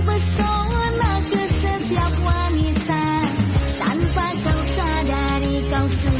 Pesona ke setiap wanita. Tanpa kau sadari kau sudah